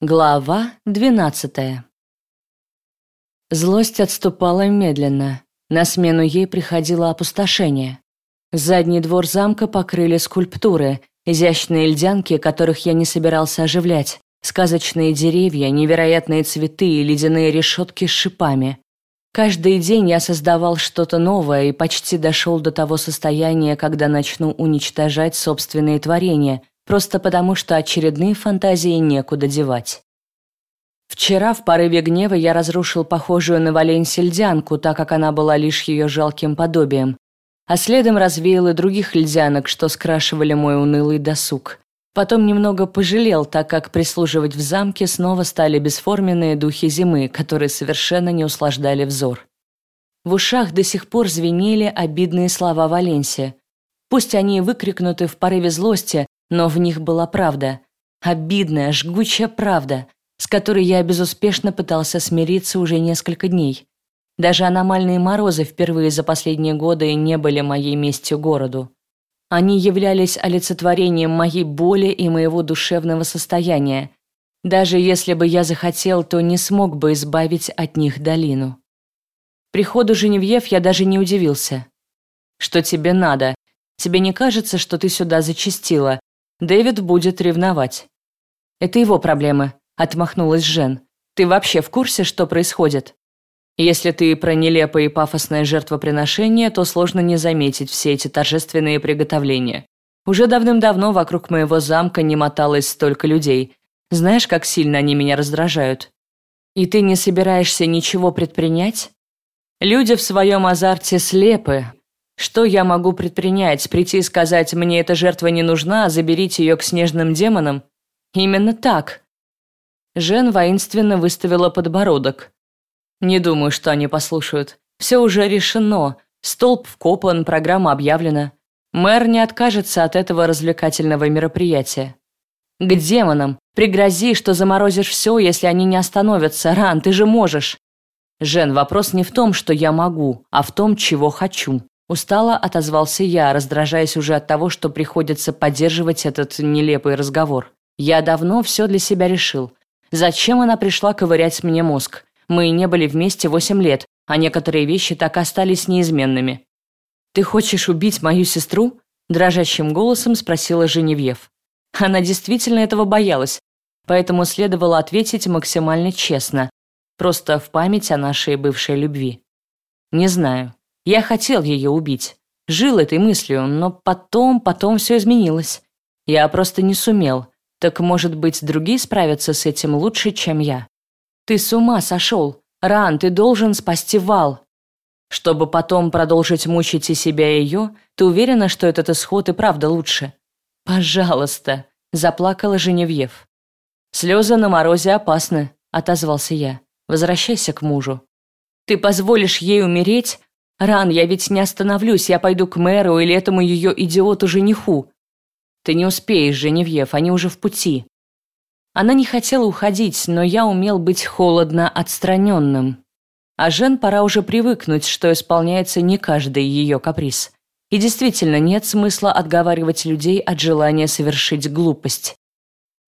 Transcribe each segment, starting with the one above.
Глава двенадцатая. Злость отступала медленно. На смену ей приходило опустошение. Задний двор замка покрыли скульптуры, изящные льдянки, которых я не собирался оживлять, сказочные деревья, невероятные цветы и ледяные решетки с шипами. Каждый день я создавал что-то новое и почти дошел до того состояния, когда начну уничтожать собственные творения, просто потому что очередные фантазии некуда девать. Вчера в порыве гнева я разрушил похожую на Валень сельдянку, так как она была лишь ее жалким подобием, а следом развеял и других льдянок, что скрашивали мой унылый досуг. Потом немного пожалел, так как прислуживать в замке снова стали бесформенные духи зимы, которые совершенно не услаждали взор. В ушах до сих пор звенели обидные слова Валенсия. Пусть они выкрикнуты в порыве злости, но в них была правда. Обидная, жгучая правда, с которой я безуспешно пытался смириться уже несколько дней. Даже аномальные морозы впервые за последние годы не были моей местью городу. Они являлись олицетворением моей боли и моего душевного состояния. Даже если бы я захотел, то не смог бы избавить от них долину. Приходу Женевьев я даже не удивился. «Что тебе надо? Тебе не кажется, что ты сюда зачастила? Дэвид будет ревновать. Это его проблемы, отмахнулась Жен. Ты вообще в курсе, что происходит? Если ты про нелепое и пафосное жертвоприношение, то сложно не заметить все эти торжественные приготовления. Уже давным-давно вокруг моего замка не моталось столько людей. Знаешь, как сильно они меня раздражают? И ты не собираешься ничего предпринять? Люди в своем азарте слепы, что я могу предпринять? Прийти и сказать, мне эта жертва не нужна, заберите ее к снежным демонам? Именно так. Жен воинственно выставила подбородок. Не думаю, что они послушают. Все уже решено. Столб вкопан, программа объявлена. Мэр не откажется от этого развлекательного мероприятия. К демонам. Пригрози, что заморозишь все, если они не остановятся. Ран, ты же можешь. Жен, вопрос не в том, что я могу, а в том, чего хочу. Устало отозвался я, раздражаясь уже от того, что приходится поддерживать этот нелепый разговор. Я давно все для себя решил. Зачем она пришла ковырять мне мозг? Мы не были вместе восемь лет, а некоторые вещи так остались неизменными. «Ты хочешь убить мою сестру?» – дрожащим голосом спросила Женевьев. Она действительно этого боялась, поэтому следовало ответить максимально честно, просто в память о нашей бывшей любви. «Не знаю. Я хотел ее убить. Жил этой мыслью, но потом, потом все изменилось. Я просто не сумел. Так, может быть, другие справятся с этим лучше, чем я? Ты с ума сошел. Ран, ты должен спасти Вал. Чтобы потом продолжить мучить и себя, и ее, ты уверена, что этот исход и правда лучше? Пожалуйста, заплакала Женевьев. Слезы на морозе опасны, отозвался я. Возвращайся к мужу. Ты позволишь ей умереть, «Ран, я ведь не остановлюсь, я пойду к мэру или этому ее идиоту-жениху». «Ты не успеешь, Женевьев, они уже в пути». Она не хотела уходить, но я умел быть холодно отстраненным. А Жен пора уже привыкнуть, что исполняется не каждый ее каприз. И действительно нет смысла отговаривать людей от желания совершить глупость.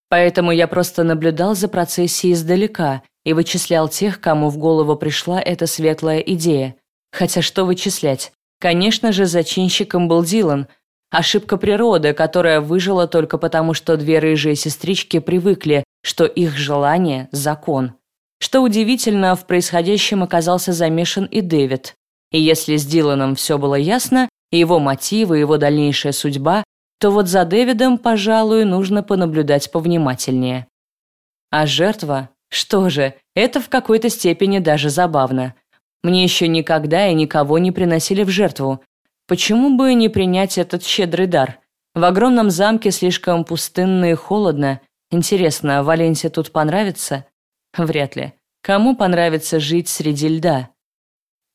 Поэтому я просто наблюдал за процессией издалека и вычислял тех, кому в голову пришла эта светлая идея – Хотя что вычислять? Конечно же, зачинщиком был Дилан. Ошибка природы, которая выжила только потому, что две рыжие сестрички привыкли, что их желание – закон. Что удивительно, в происходящем оказался замешан и Дэвид. И если с Диланом все было ясно, его мотивы, его дальнейшая судьба, то вот за Дэвидом, пожалуй, нужно понаблюдать повнимательнее. А жертва? Что же, это в какой-то степени даже забавно. Мне еще никогда и никого не приносили в жертву. Почему бы не принять этот щедрый дар? В огромном замке слишком пустынно и холодно. Интересно, Валенсия тут понравится? Вряд ли. Кому понравится жить среди льда?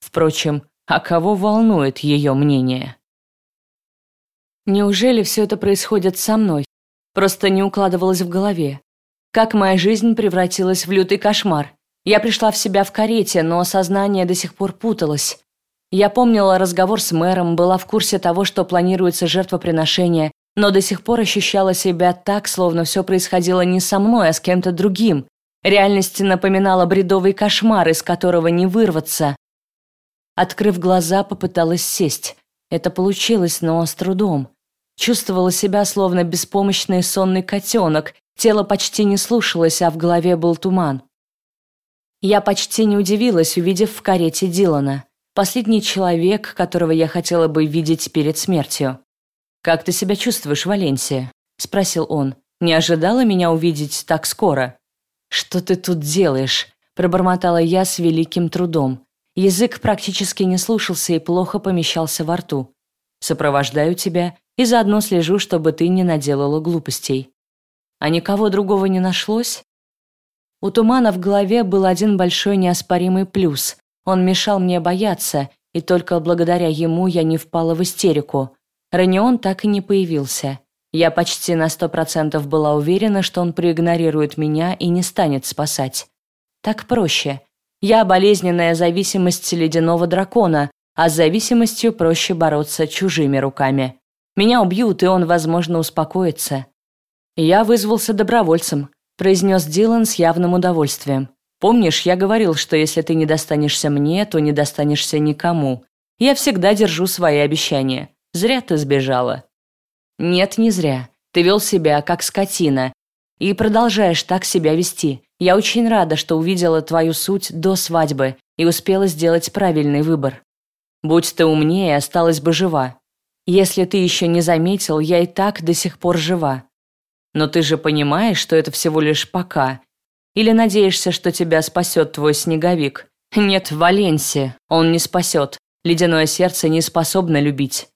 Впрочем, а кого волнует ее мнение? Неужели все это происходит со мной? Просто не укладывалось в голове. Как моя жизнь превратилась в лютый кошмар? Я пришла в себя в карете, но сознание до сих пор путалось. Я помнила разговор с мэром, была в курсе того, что планируется жертвоприношение, но до сих пор ощущала себя так, словно все происходило не со мной, а с кем-то другим. Реальность напоминала бредовый кошмар, из которого не вырваться. Открыв глаза, попыталась сесть. Это получилось, но с трудом. Чувствовала себя словно беспомощный сонный котенок, тело почти не слушалось, а в голове был туман. Я почти не удивилась, увидев в карете Дилана. Последний человек, которого я хотела бы видеть перед смертью. «Как ты себя чувствуешь, Валенсия?» – спросил он. «Не ожидала меня увидеть так скоро?» «Что ты тут делаешь?» – пробормотала я с великим трудом. Язык практически не слушался и плохо помещался во рту. «Сопровождаю тебя и заодно слежу, чтобы ты не наделала глупостей». «А никого другого не нашлось?» У Тумана в голове был один большой неоспоримый плюс. Он мешал мне бояться, и только благодаря ему я не впала в истерику. Ранион так и не появился. Я почти на сто процентов была уверена, что он проигнорирует меня и не станет спасать. Так проще. Я болезненная зависимость ледяного дракона, а с зависимостью проще бороться чужими руками. Меня убьют, и он, возможно, успокоится. Я вызвался добровольцем, произнес Дилан с явным удовольствием. «Помнишь, я говорил, что если ты не достанешься мне, то не достанешься никому. Я всегда держу свои обещания. Зря ты сбежала». «Нет, не зря. Ты вел себя как скотина. И продолжаешь так себя вести. Я очень рада, что увидела твою суть до свадьбы и успела сделать правильный выбор. Будь ты умнее, осталась бы жива. Если ты еще не заметил, я и так до сих пор жива. Но ты же понимаешь, что это всего лишь пока. Или надеешься, что тебя спасет твой снеговик? Нет, Валенсия, он не спасет. Ледяное сердце не способно любить.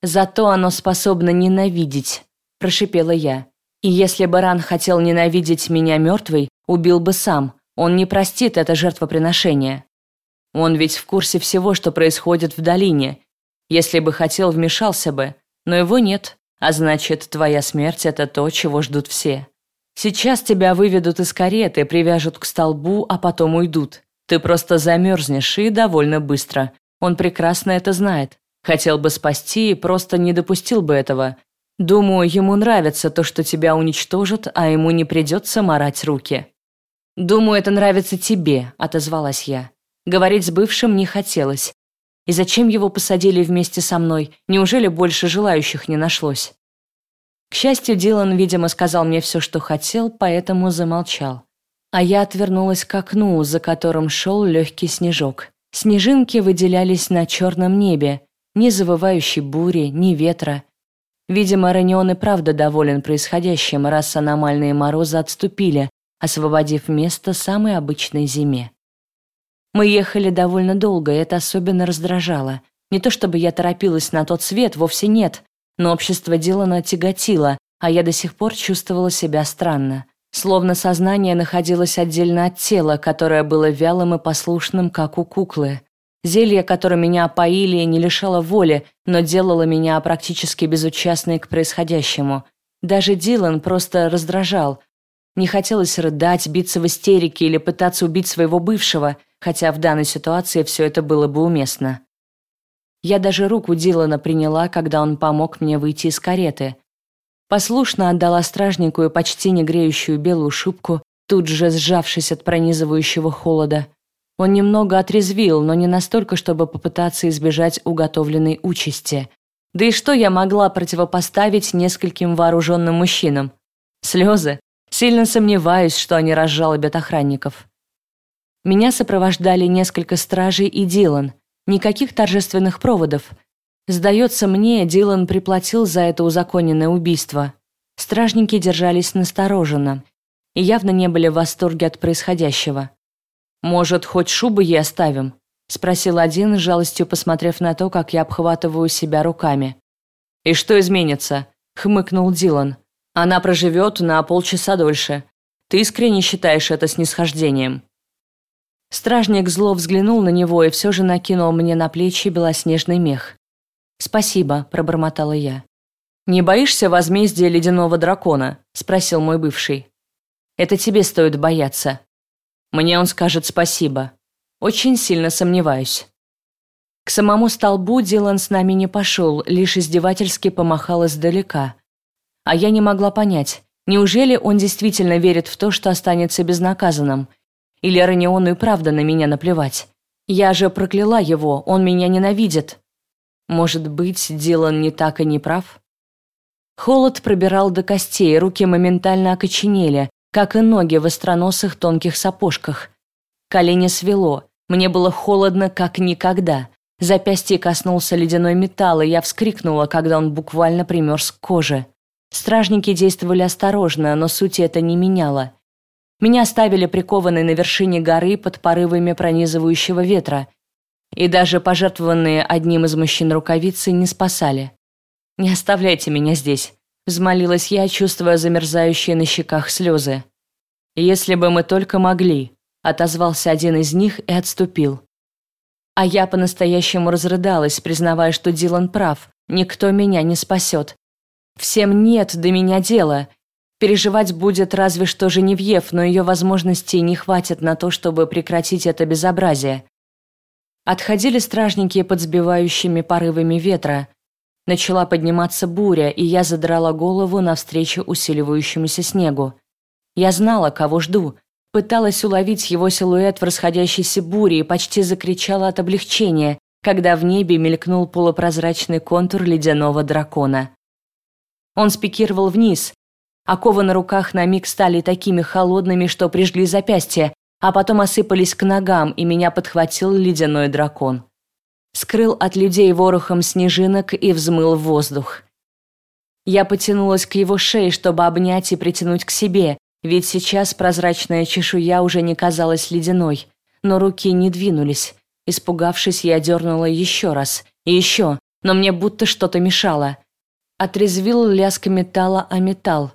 Зато оно способно ненавидеть, прошипела я. И если бы Ран хотел ненавидеть меня мертвой, убил бы сам. Он не простит это жертвоприношение. Он ведь в курсе всего, что происходит в долине. Если бы хотел, вмешался бы. Но его нет. А значит, твоя смерть – это то, чего ждут все. Сейчас тебя выведут из кареты, привяжут к столбу, а потом уйдут. Ты просто замерзнешь и довольно быстро. Он прекрасно это знает. Хотел бы спасти и просто не допустил бы этого. Думаю, ему нравится то, что тебя уничтожат, а ему не придется марать руки. «Думаю, это нравится тебе», – отозвалась я. Говорить с бывшим не хотелось. И зачем его посадили вместе со мной? Неужели больше желающих не нашлось? К счастью, Дилан, видимо, сказал мне все, что хотел, поэтому замолчал. А я отвернулась к окну, за которым шел легкий снежок. Снежинки выделялись на черном небе, ни завывающей бури, ни ветра. Видимо, Ранион и правда доволен происходящим, раз аномальные морозы отступили, освободив место самой обычной зиме. Мы ехали довольно долго, и это особенно раздражало. Не то чтобы я торопилась на тот свет, вовсе нет, но общество Дилана тяготило, а я до сих пор чувствовала себя странно. Словно сознание находилось отдельно от тела, которое было вялым и послушным, как у куклы. Зелье, которое меня опоили, не лишало воли, но делало меня практически безучастной к происходящему. Даже Дилан просто раздражал. Не хотелось рыдать, биться в истерике или пытаться убить своего бывшего – хотя в данной ситуации все это было бы уместно. Я даже руку Дилана приняла, когда он помог мне выйти из кареты. Послушно отдала стражнику и почти не греющую белую шубку, тут же сжавшись от пронизывающего холода. Он немного отрезвил, но не настолько, чтобы попытаться избежать уготовленной участи. Да и что я могла противопоставить нескольким вооруженным мужчинам? Слезы? Сильно сомневаюсь, что они разжалобят охранников. Меня сопровождали несколько стражей и Дилан. Никаких торжественных проводов. Сдается мне, Дилан приплатил за это узаконенное убийство. Стражники держались настороженно и явно не были в восторге от происходящего. «Может, хоть шубы ей оставим?» – спросил один, с жалостью посмотрев на то, как я обхватываю себя руками. «И что изменится?» – хмыкнул Дилан. «Она проживет на полчаса дольше. Ты искренне считаешь это снисхождением?» Стражник зло взглянул на него и все же накинул мне на плечи белоснежный мех. «Спасибо», – пробормотала я. «Не боишься возмездия ледяного дракона?» – спросил мой бывший. «Это тебе стоит бояться. Мне он скажет спасибо. Очень сильно сомневаюсь». К самому столбу Дилан с нами не пошел, лишь издевательски помахал издалека. А я не могла понять, неужели он действительно верит в то, что останется безнаказанным? Или Раниону и правда на меня наплевать? Я же прокляла его, он меня ненавидит. Может быть, Дилан не так и не прав? Холод пробирал до костей, руки моментально окоченели, как и ноги в остроносых тонких сапожках. Колени свело, мне было холодно, как никогда. Запястье коснулся ледяной металл, и я вскрикнула, когда он буквально примерз к коже. Стражники действовали осторожно, но сути это не меняло. Меня оставили прикованной на вершине горы под порывами пронизывающего ветра, и даже пожертвованные одним из мужчин рукавицы не спасали. «Не оставляйте меня здесь», — взмолилась я, чувствуя замерзающие на щеках слезы. «Если бы мы только могли», — отозвался один из них и отступил. А я по-настоящему разрыдалась, признавая, что Дилан прав, никто меня не спасет. Всем нет до меня дела, Переживать будет разве что Женевьев, но ее возможностей не хватит на то, чтобы прекратить это безобразие. Отходили стражники под сбивающими порывами ветра. Начала подниматься буря, и я задрала голову навстречу усиливающемуся снегу. Я знала, кого жду. Пыталась уловить его силуэт в расходящейся буре и почти закричала от облегчения, когда в небе мелькнул полупрозрачный контур ледяного дракона. Он спикировал вниз, Оковы на руках на миг стали такими холодными, что прижгли запястья, а потом осыпались к ногам, и меня подхватил ледяной дракон. Скрыл от людей ворохом снежинок и взмыл в воздух. Я потянулась к его шее, чтобы обнять и притянуть к себе, ведь сейчас прозрачная чешуя уже не казалась ледяной, но руки не двинулись. Испугавшись, я дернула еще раз, и еще, но мне будто что-то мешало. Отрезвил лязг металла о металл.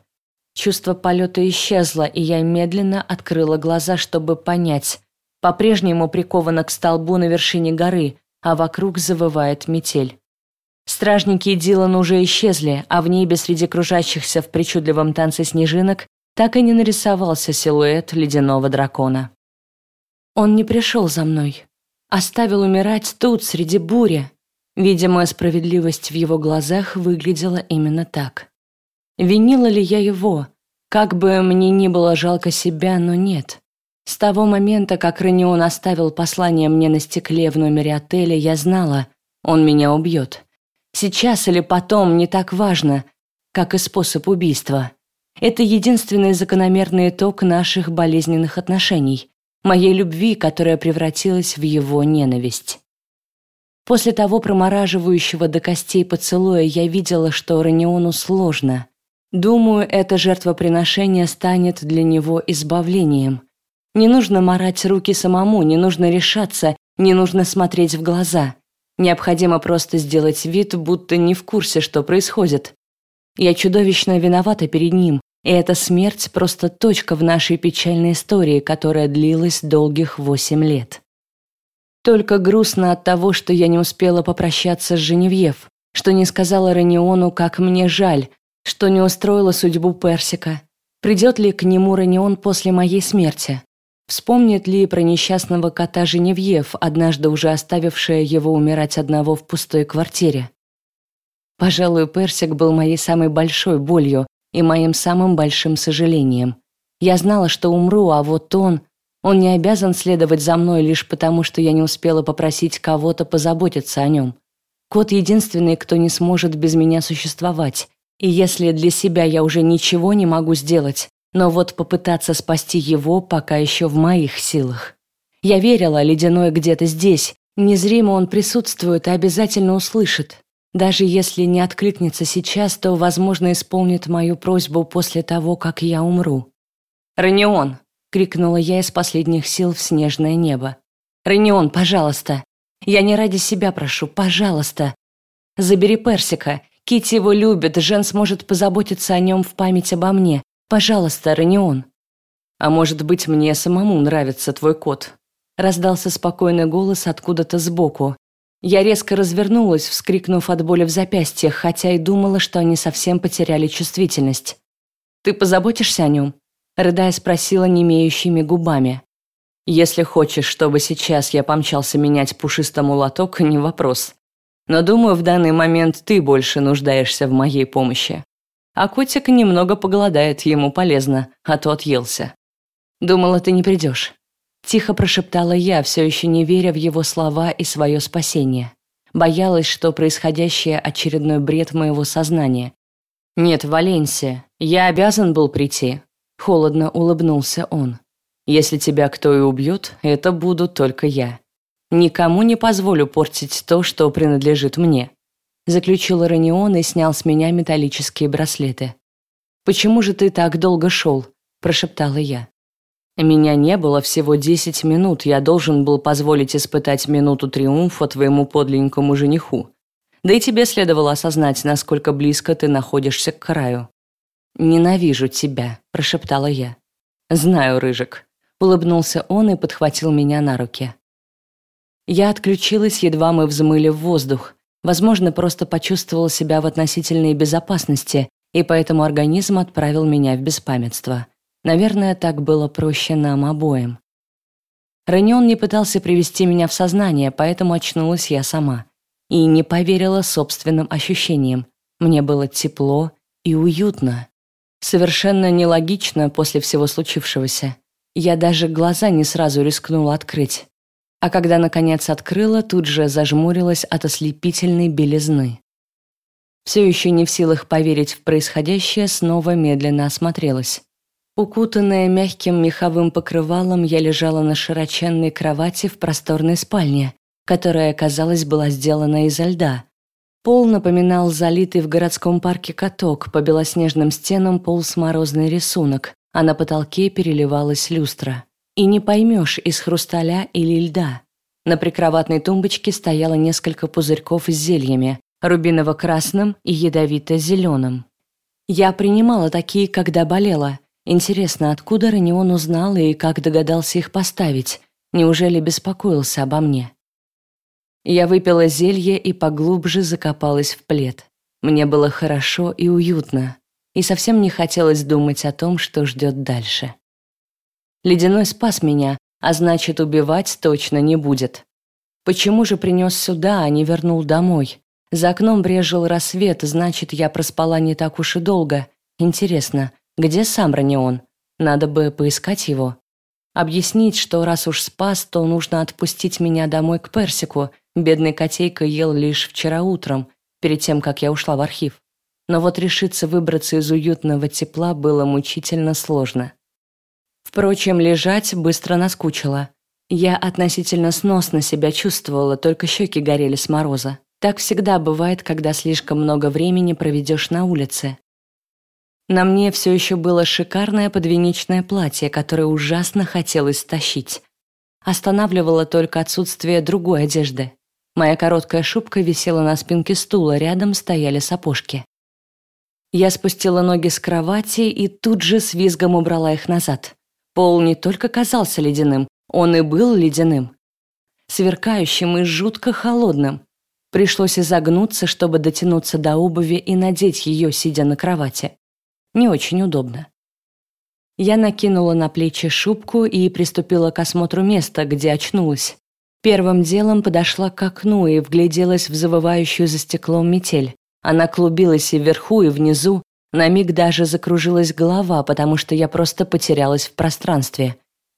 Чувство полета исчезло, и я медленно открыла глаза, чтобы понять. По-прежнему прикована к столбу на вершине горы, а вокруг завывает метель. Стражники и Дилан уже исчезли, а в небе среди кружащихся в причудливом танце снежинок так и не нарисовался силуэт ледяного дракона. Он не пришел за мной. Оставил умирать тут, среди бури. Видимо, справедливость в его глазах выглядела именно так. Винила ли я его? Как бы мне ни было жалко себя, но нет. С того момента, как Ренион оставил послание мне на стекле в номере отеля, я знала, он меня убьет. Сейчас или потом не так важно, как и способ убийства. Это единственный закономерный итог наших болезненных отношений, моей любви, которая превратилась в его ненависть. После того промораживающего до костей поцелуя я видела, что Раниону сложно. Думаю, это жертвоприношение станет для него избавлением. Не нужно морать руки самому, не нужно решаться, не нужно смотреть в глаза. Необходимо просто сделать вид, будто не в курсе, что происходит. Я чудовищно виновата перед ним, и эта смерть просто точка в нашей печальной истории, которая длилась долгих восемь лет. Только грустно от того, что я не успела попрощаться с Женевьев, что не сказала Раниону, как мне жаль, что не устроило судьбу Персика. Придет ли к нему Ранион после моей смерти? Вспомнит ли про несчастного кота Женевьев, однажды уже оставившая его умирать одного в пустой квартире? Пожалуй, Персик был моей самой большой болью и моим самым большим сожалением. Я знала, что умру, а вот он... Он не обязан следовать за мной лишь потому, что я не успела попросить кого-то позаботиться о нем. Кот единственный, кто не сможет без меня существовать. И если для себя я уже ничего не могу сделать, но вот попытаться спасти его пока еще в моих силах. Я верила, ледяной где-то здесь, незримо он присутствует и обязательно услышит. Даже если не откликнется сейчас, то, возможно, исполнит мою просьбу после того, как я умру. «Ранион!» — крикнула я из последних сил в снежное небо. «Ранион, пожалуйста! Я не ради себя прошу, пожалуйста! Забери Персика, Кити его любит, Жен сможет позаботиться о нем в память обо мне. Пожалуйста, Ранион. А может быть, мне самому нравится твой кот? Раздался спокойный голос откуда-то сбоку. Я резко развернулась, вскрикнув от боли в запястьях, хотя и думала, что они совсем потеряли чувствительность. «Ты позаботишься о нем?» Рыдая спросила немеющими губами. «Если хочешь, чтобы сейчас я помчался менять пушистому лоток, не вопрос. Но думаю, в данный момент ты больше нуждаешься в моей помощи. А котик немного поголодает, ему полезно, а то отъелся. Думала, ты не придешь. Тихо прошептала я, все еще не веря в его слова и свое спасение. Боялась, что происходящее очередной бред моего сознания. «Нет, Валенсия, я обязан был прийти», – холодно улыбнулся он. «Если тебя кто и убьет, это буду только я. Никому не позволю портить то, что принадлежит мне», – заключил Ранион и снял с меня металлические браслеты. «Почему же ты так долго шел?» – прошептала я. Меня не было всего десять минут, я должен был позволить испытать минуту триумфа твоему подленькому жениху. Да и тебе следовало осознать, насколько близко ты находишься к краю. «Ненавижу тебя», – прошептала я. «Знаю, Рыжик», – улыбнулся он и подхватил меня на руки. Я отключилась, едва мы взмыли в воздух. Возможно, просто почувствовала себя в относительной безопасности, и поэтому организм отправил меня в беспамятство. Наверное, так было проще нам обоим. Ранион не пытался привести меня в сознание, поэтому очнулась я сама. И не поверила собственным ощущениям. Мне было тепло и уютно. Совершенно нелогично после всего случившегося. Я даже глаза не сразу рискнула открыть. А когда, наконец, открыла, тут же зажмурилась от ослепительной белизны. Все еще не в силах поверить в происходящее, снова медленно осмотрелась. Укутанная мягким меховым покрывалом, я лежала на широченной кровати в просторной спальне, которая, казалось, была сделана изо льда. Пол напоминал залитый в городском парке каток, по белоснежным стенам полз морозный рисунок, а на потолке переливалась люстра. И не поймешь, из хрусталя или льда. На прикроватной тумбочке стояло несколько пузырьков с зельями, рубиново-красным и ядовито-зеленым. Я принимала такие, когда болела, Интересно, откуда Ранион узнал и как догадался их поставить? Неужели беспокоился обо мне? Я выпила зелье и поглубже закопалась в плед. Мне было хорошо и уютно, и совсем не хотелось думать о том, что ждет дальше. Ледяной спас меня, а значит, убивать точно не будет. Почему же принес сюда, а не вернул домой? За окном брежил рассвет, значит, я проспала не так уж и долго. Интересно, где сам Ранион? Надо бы поискать его. Объяснить, что раз уж спас, то нужно отпустить меня домой к Персику. Бедный котейка ел лишь вчера утром, перед тем, как я ушла в архив. Но вот решиться выбраться из уютного тепла было мучительно сложно. Впрочем, лежать быстро наскучило. Я относительно сносно себя чувствовала, только щеки горели с мороза. Так всегда бывает, когда слишком много времени проведешь на улице. На мне все еще было шикарное подвенечное платье, которое ужасно хотелось стащить. Останавливало только отсутствие другой одежды. Моя короткая шубка висела на спинке стула, рядом стояли сапожки. Я спустила ноги с кровати и тут же с визгом убрала их назад. Пол не только казался ледяным, он и был ледяным. Сверкающим и жутко холодным. Пришлось изогнуться, чтобы дотянуться до обуви и надеть ее, сидя на кровати не очень удобно. Я накинула на плечи шубку и приступила к осмотру места, где очнулась. Первым делом подошла к окну и вгляделась в завывающую за стеклом метель. Она клубилась и вверху, и внизу. На миг даже закружилась голова, потому что я просто потерялась в пространстве.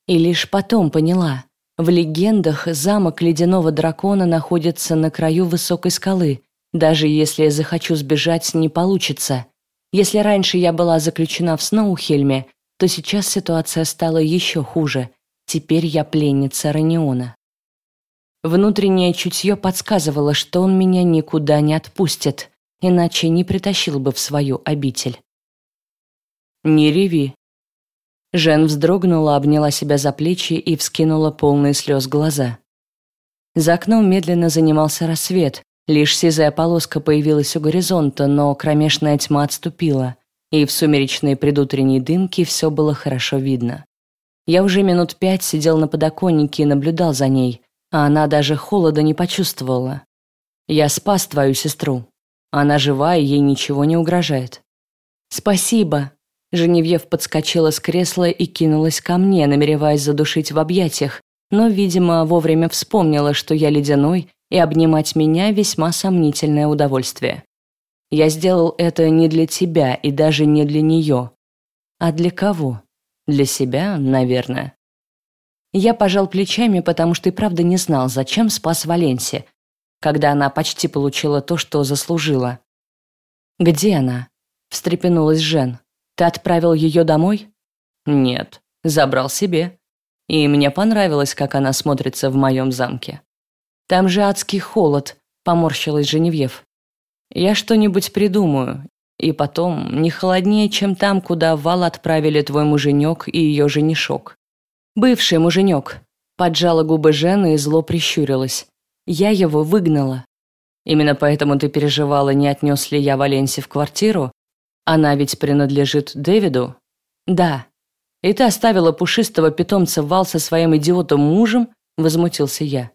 И лишь потом поняла. В легендах замок ледяного дракона находится на краю высокой скалы. Даже если я захочу сбежать, не получится. Если раньше я была заключена в Сноухельме, то сейчас ситуация стала еще хуже. Теперь я пленница Раниона. Внутреннее чутье подсказывало, что он меня никуда не отпустит, иначе не притащил бы в свою обитель. «Не реви». Жен вздрогнула, обняла себя за плечи и вскинула полные слез глаза. За окном медленно занимался рассвет, Лишь сизая полоска появилась у горизонта, но кромешная тьма отступила, и в сумеречной предутренней дымке все было хорошо видно. Я уже минут пять сидел на подоконнике и наблюдал за ней, а она даже холода не почувствовала. «Я спас твою сестру. Она жива, и ей ничего не угрожает». «Спасибо», Женевьев подскочила с кресла и кинулась ко мне, намереваясь задушить в объятиях, но, видимо, вовремя вспомнила, что я ледяной и обнимать меня весьма сомнительное удовольствие. Я сделал это не для тебя и даже не для нее. А для кого? Для себя, наверное. Я пожал плечами, потому что и правда не знал, зачем спас Валенси, когда она почти получила то, что заслужила. «Где она?» – встрепенулась Жен. «Ты отправил ее домой?» «Нет, забрал себе. И мне понравилось, как она смотрится в моем замке». «Там же адский холод», – поморщилась Женевьев. «Я что-нибудь придумаю. И потом, не холоднее, чем там, куда в вал отправили твой муженек и ее женишок». «Бывший муженек», – поджала губы Жены и зло прищурилась. «Я его выгнала». «Именно поэтому ты переживала, не отнес ли я Валенси в квартиру? Она ведь принадлежит Дэвиду?» «Да». «И ты оставила пушистого питомца вал со своим идиотом мужем?» – возмутился я.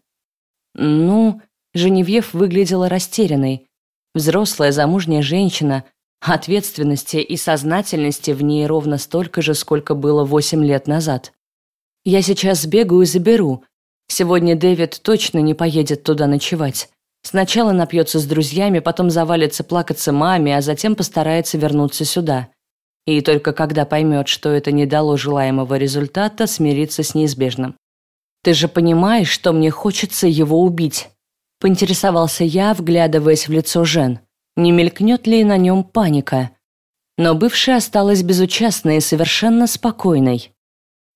«Ну...» Женевьев выглядела растерянной. Взрослая замужняя женщина, ответственности и сознательности в ней ровно столько же, сколько было восемь лет назад. «Я сейчас сбегаю и заберу. Сегодня Дэвид точно не поедет туда ночевать. Сначала напьется с друзьями, потом завалится плакаться маме, а затем постарается вернуться сюда. И только когда поймет, что это не дало желаемого результата, смириться с неизбежным. «Ты же понимаешь, что мне хочется его убить?» Поинтересовался я, вглядываясь в лицо Жен. Не мелькнет ли на нем паника? Но бывшая осталась безучастной и совершенно спокойной.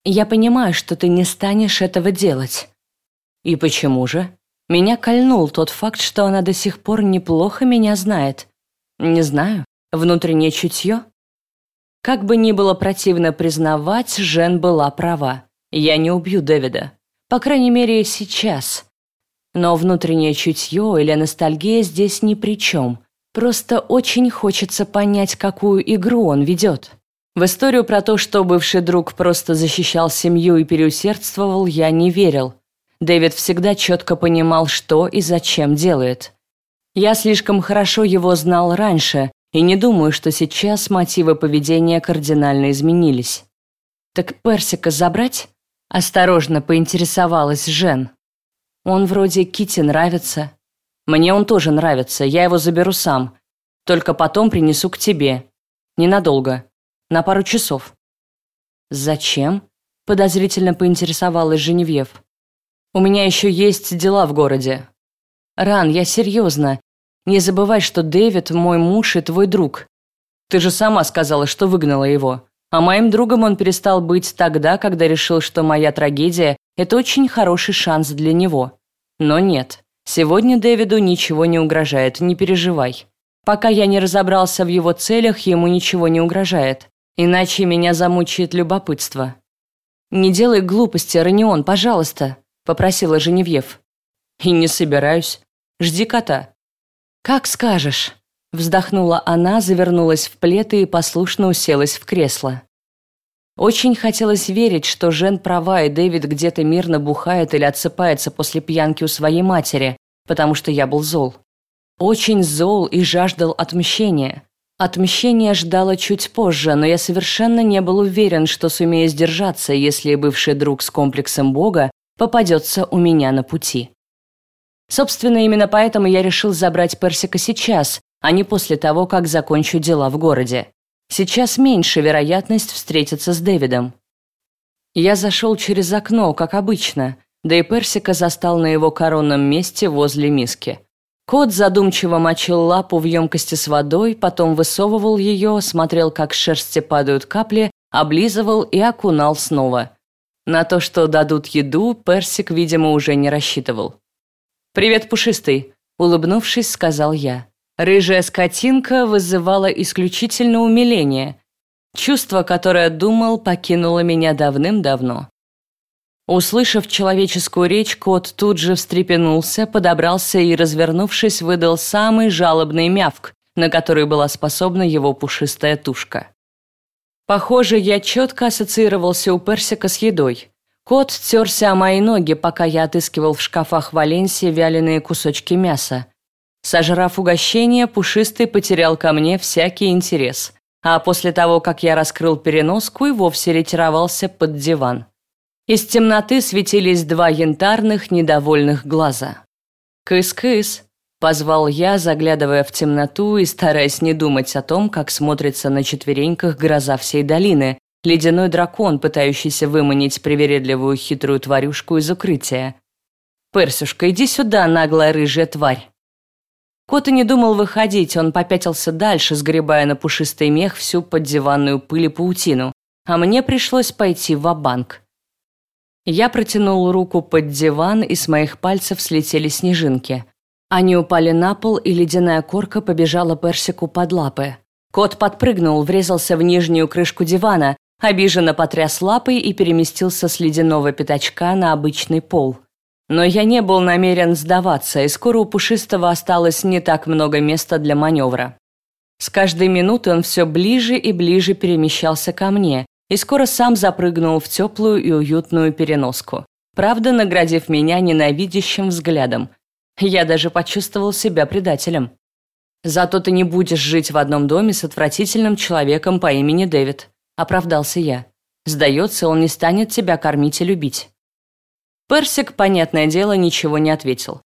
«Я понимаю, что ты не станешь этого делать». «И почему же?» Меня кольнул тот факт, что она до сих пор неплохо меня знает. Не знаю, внутреннее чутье? Как бы ни было противно признавать, Жен была права. Я не убью Дэвида. По крайней мере, сейчас. Но внутреннее чутье или ностальгия здесь ни при чем. Просто очень хочется понять, какую игру он ведет. В историю про то, что бывший друг просто защищал семью и переусердствовал, я не верил. Дэвид всегда четко понимал, что и зачем делает. Я слишком хорошо его знал раньше и не думаю, что сейчас мотивы поведения кардинально изменились. «Так Персика забрать?» – осторожно поинтересовалась Жен. «Он вроде Кити нравится». «Мне он тоже нравится, я его заберу сам. Только потом принесу к тебе. Ненадолго. На пару часов». «Зачем?» – подозрительно поинтересовалась Женевьев. У меня еще есть дела в городе. Ран, я серьезно. Не забывай, что Дэвид мой муж и твой друг. Ты же сама сказала, что выгнала его. А моим другом он перестал быть тогда, когда решил, что моя трагедия – это очень хороший шанс для него. Но нет. Сегодня Дэвиду ничего не угрожает, не переживай. Пока я не разобрался в его целях, ему ничего не угрожает. Иначе меня замучает любопытство. Не делай глупости, Ранион, пожалуйста попросила Женевьев. «И не собираюсь. Жди кота». «Как скажешь», – вздохнула она, завернулась в плед и послушно уселась в кресло. Очень хотелось верить, что Жен права, и Дэвид где-то мирно бухает или отсыпается после пьянки у своей матери, потому что я был зол. Очень зол и жаждал отмщения. Отмщение ждало чуть позже, но я совершенно не был уверен, что сумею сдержаться, если бывший друг с комплексом Бога попадется у меня на пути. Собственно, именно поэтому я решил забрать Персика сейчас, а не после того, как закончу дела в городе. Сейчас меньше вероятность встретиться с Дэвидом. Я зашел через окно, как обычно, да и Персика застал на его коронном месте возле миски. Кот задумчиво мочил лапу в емкости с водой, потом высовывал ее, смотрел, как с шерсти падают капли, облизывал и окунал снова – на то, что дадут еду, Персик, видимо, уже не рассчитывал. «Привет, пушистый», — улыбнувшись, сказал я. Рыжая скотинка вызывала исключительно умиление. Чувство, которое, думал, покинуло меня давным-давно. Услышав человеческую речь, кот тут же встрепенулся, подобрался и, развернувшись, выдал самый жалобный мявк, на который была способна его пушистая тушка. Похоже, я четко ассоциировался у Персика с едой. Кот терся о мои ноги, пока я отыскивал в шкафах Валенсии вяленые кусочки мяса. Сожрав угощение, Пушистый потерял ко мне всякий интерес. А после того, как я раскрыл переноску, и вовсе ретировался под диван. Из темноты светились два янтарных, недовольных глаза. «Кыс-кыс», – Позвал я, заглядывая в темноту и стараясь не думать о том, как смотрится на четвереньках гроза всей долины, ледяной дракон, пытающийся выманить привередливую хитрую тварюшку из укрытия. «Персюшка, иди сюда, наглая рыжая тварь!» Кот и не думал выходить, он попятился дальше, сгребая на пушистый мех всю поддиванную пыль и паутину, а мне пришлось пойти в банк Я протянул руку под диван, и с моих пальцев слетели снежинки. Они упали на пол, и ледяная корка побежала Персику под лапы. Кот подпрыгнул, врезался в нижнюю крышку дивана, обиженно потряс лапой и переместился с ледяного пятачка на обычный пол. Но я не был намерен сдаваться, и скоро у Пушистого осталось не так много места для маневра. С каждой минуты он все ближе и ближе перемещался ко мне, и скоро сам запрыгнул в теплую и уютную переноску, правда, наградив меня ненавидящим взглядом. Я даже почувствовал себя предателем. «Зато ты не будешь жить в одном доме с отвратительным человеком по имени Дэвид», – оправдался я. «Сдается, он не станет тебя кормить и любить». Персик, понятное дело, ничего не ответил.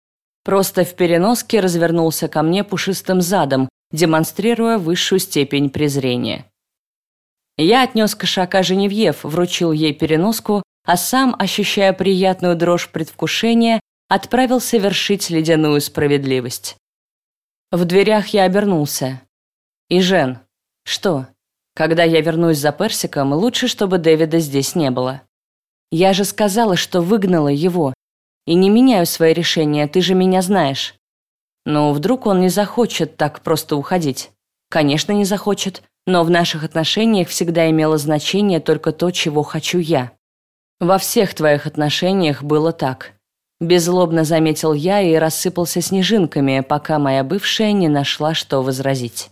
Просто в переноске развернулся ко мне пушистым задом, демонстрируя высшую степень презрения. Я отнес кошака Женевьев, вручил ей переноску, а сам, ощущая приятную дрожь предвкушения, отправился вершить ледяную справедливость. В дверях я обернулся. «И Жен, что? Когда я вернусь за Персиком, лучше, чтобы Дэвида здесь не было». Я же сказала, что выгнала его. И не меняю свои решения, ты же меня знаешь. Но вдруг он не захочет так просто уходить? Конечно, не захочет, но в наших отношениях всегда имело значение только то, чего хочу я. Во всех твоих отношениях было так. Беззлобно заметил я и рассыпался снежинками, пока моя бывшая не нашла, что возразить.